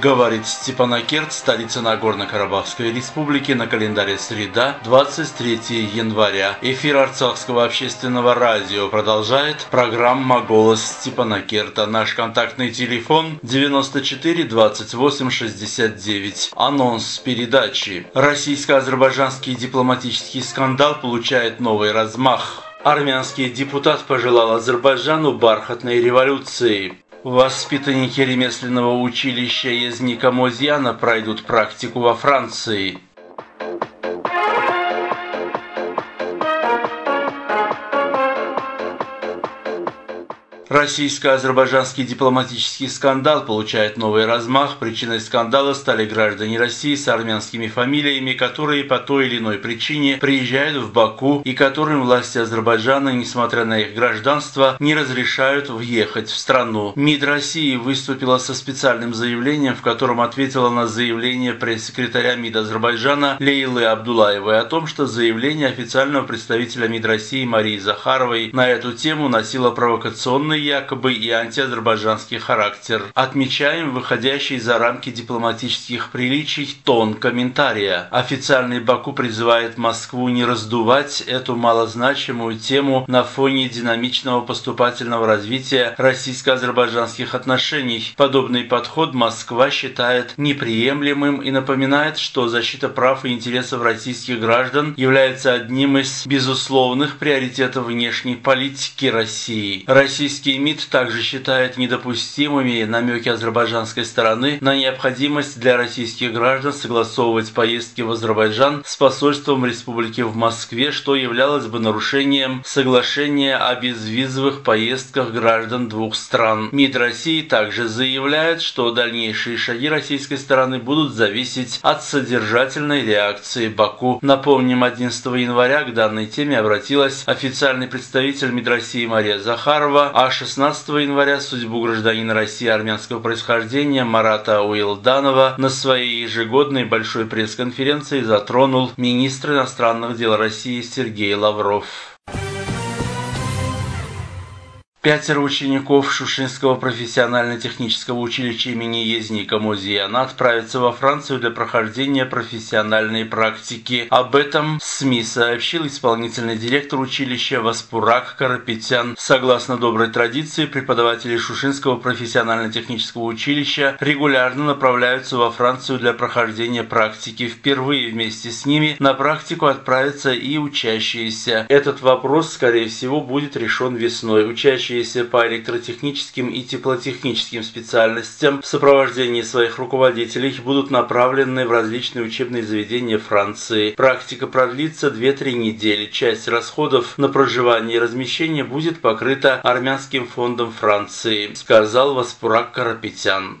Говорит Степанакерт, столица Нагорно-Карабахской республики, на календаре среда, 23 января. Эфир Арцахского общественного радио продолжает программа «Голос Степанакерта». Наш контактный телефон 94 28 69. Анонс передачи. Российско-азербайджанский дипломатический скандал получает новый размах. Армянский депутат пожелал Азербайджану бархатной революции. Воспитанники ремесленного училища Езника Мозьяна пройдут практику во Франции. Российско-азербайджанский дипломатический скандал получает новый размах. Причиной скандала стали граждане России с армянскими фамилиями, которые по той или иной причине приезжают в Баку и которым власти Азербайджана, несмотря на их гражданство, не разрешают въехать в страну. МИД России выступила со специальным заявлением, в котором ответила на заявление пресс-секретаря МИД Азербайджана Лейлы Абдулаевой о том, что заявление официального представителя МИД России Марии Захаровой на эту тему носило провокационный якобы и антиазербайджанский характер. Отмечаем выходящий за рамки дипломатических приличий тон комментария. Официальный Баку призывает Москву не раздувать эту малозначимую тему на фоне динамичного поступательного развития российско-азербайджанских отношений. Подобный подход Москва считает неприемлемым и напоминает, что защита прав и интересов российских граждан является одним из безусловных приоритетов внешней политики России. Российские Российский МИД также считает недопустимыми намеки азербайджанской стороны на необходимость для российских граждан согласовывать поездки в Азербайджан с посольством республики в Москве, что являлось бы нарушением соглашения о безвизовых поездках граждан двух стран. МИД России также заявляет, что дальнейшие шаги российской стороны будут зависеть от содержательной реакции Баку. Напомним, 11 января к данной теме обратилась официальный представитель МИД России Мария Захарова, а 16 января судьбу гражданина России армянского происхождения Марата Уилданова на своей ежегодной большой пресс-конференции затронул министр иностранных дел России Сергей Лавров. Пятеро учеников Шушинского профессионально-технического училища имени Езника Музияна отправятся во Францию для прохождения профессиональной практики. Об этом СМИ сообщил исполнительный директор училища Васпурак Карапетян. Согласно доброй традиции, преподаватели Шушинского профессионально-технического училища регулярно направляются во Францию для прохождения практики. Впервые вместе с ними на практику отправятся и учащиеся. Этот вопрос, скорее всего, будет решен весной. Учащиеся учащиеся по электротехническим и теплотехническим специальностям в сопровождении своих руководителей будут направлены в различные учебные заведения Франции. Практика продлится 2-3 недели. Часть расходов на проживание и размещение будет покрыта армянским фондом Франции, сказал Васпурак Карапетян.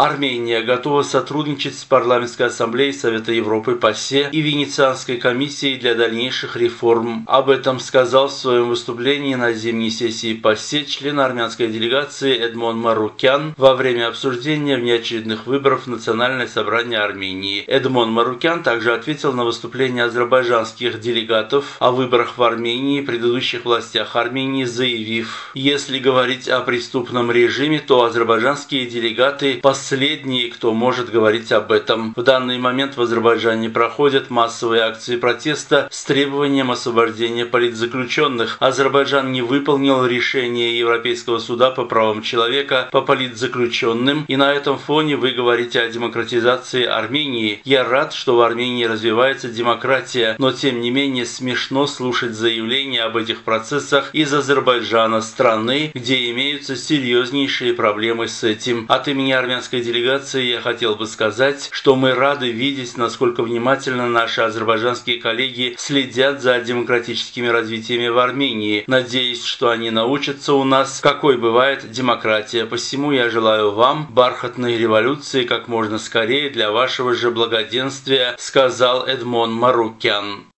Армения готова сотрудничать с Парламентской ассамблеей Совета Европы ПАСЕ и Венецианской комиссией для дальнейших реформ. Об этом сказал в своем выступлении на зимней сессии ПАСЕ член армянской делегации Эдмон Марукян во время обсуждения внеочередных выборов в Национальное собрание Армении. Эдмон Марукян также ответил на выступление азербайджанских делегатов о выборах в Армении и предыдущих властях Армении, заявив, если говорить о преступном режиме, то азербайджанские делегаты последовательно последние, кто может говорить об этом. В данный момент в Азербайджане проходят массовые акции протеста с требованием освобождения политзаключенных. Азербайджан не выполнил решение Европейского суда по правам человека по политзаключенным, и на этом фоне вы говорите о демократизации Армении. Я рад, что в Армении развивается демократия, но тем не менее смешно слушать заявления об этих процессах из Азербайджана, страны, где имеются серьезнейшие проблемы с этим. От имени армянской российской делегации я хотел бы сказать, что мы рады видеть, насколько внимательно наши азербайджанские коллеги следят за демократическими развитиями в Армении. Надеюсь, что они научатся у нас, какой бывает демократия. Посему я желаю вам бархатной революции как можно скорее для вашего же благоденствия, сказал Эдмон Марукян.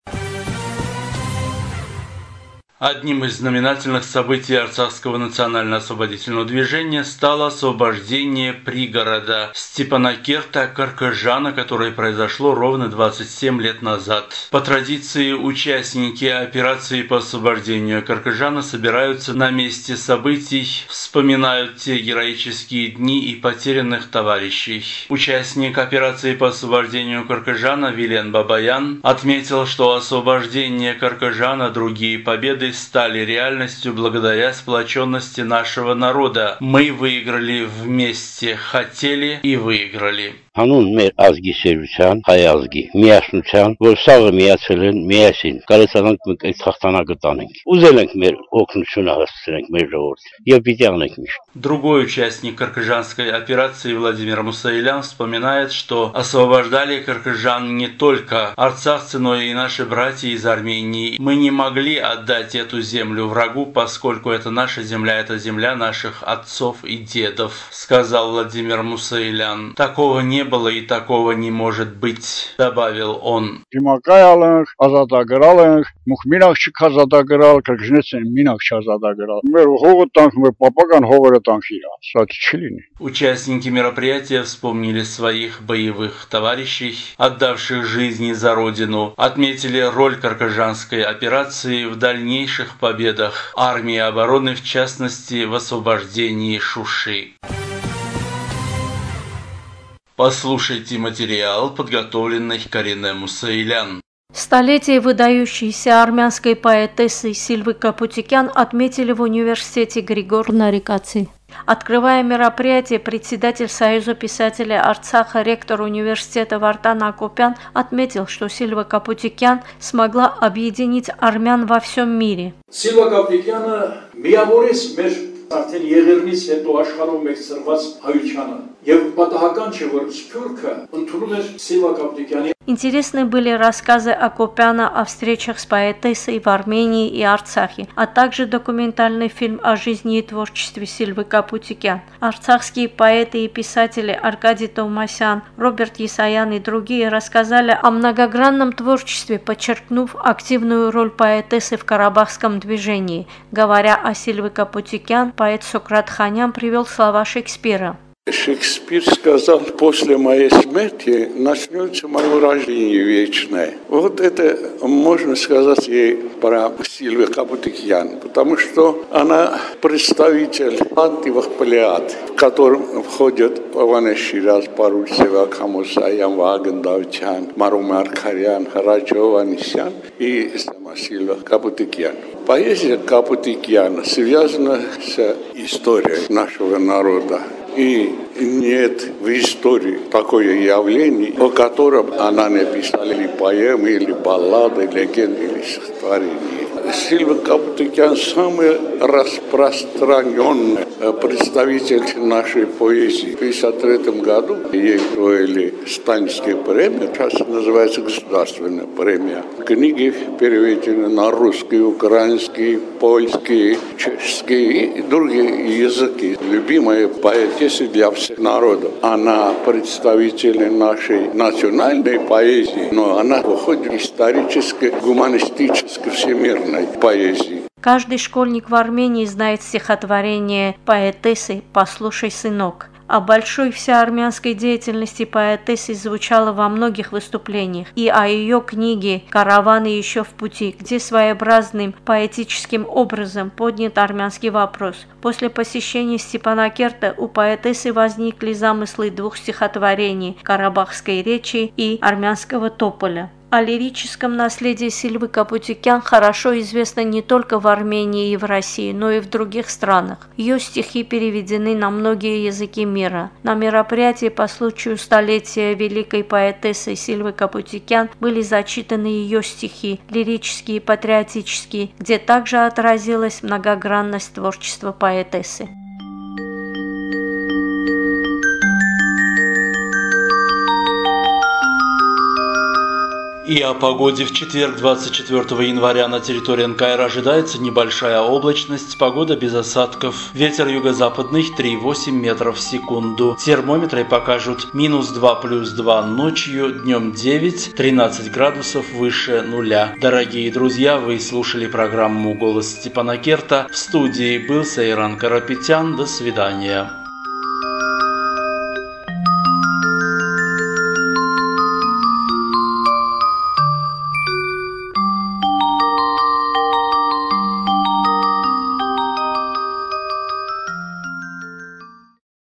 Одним из знаменательных событий Арцахского национально-освободительного движения стало освобождение пригорода Степанакерта Каркажана, которое произошло ровно 27 лет назад. По традиции, участники операции по освобождению Каркажана собираются на месте событий, вспоминают те героические дни и потерянных товарищей. Участник операции по освобождению Каркажана Вилен Бабаян отметил, что освобождение Каркажана, другие победы стали реальностью благодаря сплоченности нашего народа. Мы выиграли вместе, хотели и выиграли. հանուն մեր ազգի շերության, հայ ազգի միասնության, որ սաղը միացել են միասին, կարեցանանք մենք այդ հաղթանակը տանենք։ Ուզել ենք մեր օգնությունը հասցնենք մեր ժողովրդին եւ պիտի անենք միշտ։ Другой участник Каркыжанской операции Владимир Мусаилян вспоминает, что освобождали Каркыжан не только арцахцы, но и наши братья из Армении. Мы не могли отдать эту землю врагу, поскольку это наша земля, это земля наших отцов и дедов», — сказал Владимир Мусаилян. «Такого не было и такого не может быть», — добавил он. Участники мероприятия вспомнили своих боевых товарищей, отдавших жизни за родину, отметили роль каркажанской операции в дальнейшем дальнейших победах армии обороны, в частности в освобождении Шуши. Послушайте материал, подготовленный Карине Мусаилян. Столетие выдающейся армянской поэтессы Сильвы Капутикян отметили в университете Григор Нарикаци. Открывая мероприятие, председатель Союза писателей Арцаха, ректор университета Вартан Акопян отметил, что Сильва Капутикян смогла объединить армян во всем мире. Սիլվա Կապտիկյանը միավորեց մեր արդեն եղերնից հետո աշխարհում մեծրված հայությանը եւ պատահական չէ որ Սփյուռքը ընդունում էր Սիլվա Կապտիկյանի Интересны были рассказы Акопяна о встречах с поэтессой в Армении и Арцахе, а также документальный фильм о жизни и творчестве Сильвы Капутикян. Арцахские поэты и писатели Аркадий Товмасян, Роберт Исаян и другие рассказали о многогранном творчестве, подчеркнув активную роль поэтессы в карабахском движении. Говоря о Сильве Капутикян, поэт Сократ Ханян привел слова Шекспира. Шекспир сказал, после моей смерти начнется мое рождение вечное. Вот это можно сказать и про Сильвию Капутикьян, потому что она представитель антивых плеяд, в котором входят Павана Шираз, Парульцева, Камусаян, Ваген Давчан, Марум Аркарян, Хараджо Ванисян и сама Сильва Капутикьян. Поэзия Капутикьяна связана с историей нашего народа. И нет в истории такое явление, о котором она написала или поэмы, или баллады, легенды, или стихотворения. Сильва самый распространенный представитель нашей поэзии. В 1953 году ей провели Станинская премия, сейчас называется государственная премия. Книги переведены на русский, украинский, польский, чешский и другие языки. Любимая поэтесса для всех народов. Она представитель нашей национальной поэзии, но она выходит исторической, гуманистической, всемирной поэзии. Каждый школьник в Армении знает стихотворение поэтессы «Послушай, сынок». О большой всеармянской деятельности поэтессы звучало во многих выступлениях, и о ее книге «Караваны еще в пути», где своеобразным поэтическим образом поднят армянский вопрос. После посещения Степанакерта у поэтессы возникли замыслы двух стихотворений «Карабахской речи» и «Армянского тополя». О лирическом наследии Сильвы Капутикян хорошо известно не только в Армении и в России, но и в других странах. Ее стихи переведены на многие языки мира. На мероприятии по случаю столетия великой поэтессы Сильвы Капутикян были зачитаны ее стихи, лирические и патриотические, где также отразилась многогранность творчества поэтессы. И о погоде в четверг, 24 января на территории НКР ожидается небольшая облачность, погода без осадков, ветер юго-западный 3,8 метров в секунду. Термометры покажут минус 2 плюс 2 ночью, днем 9, 13 градусов выше нуля. Дорогие друзья, вы слушали программу «Голос Степана Керта». В студии был Сайран Карапетян. До свидания.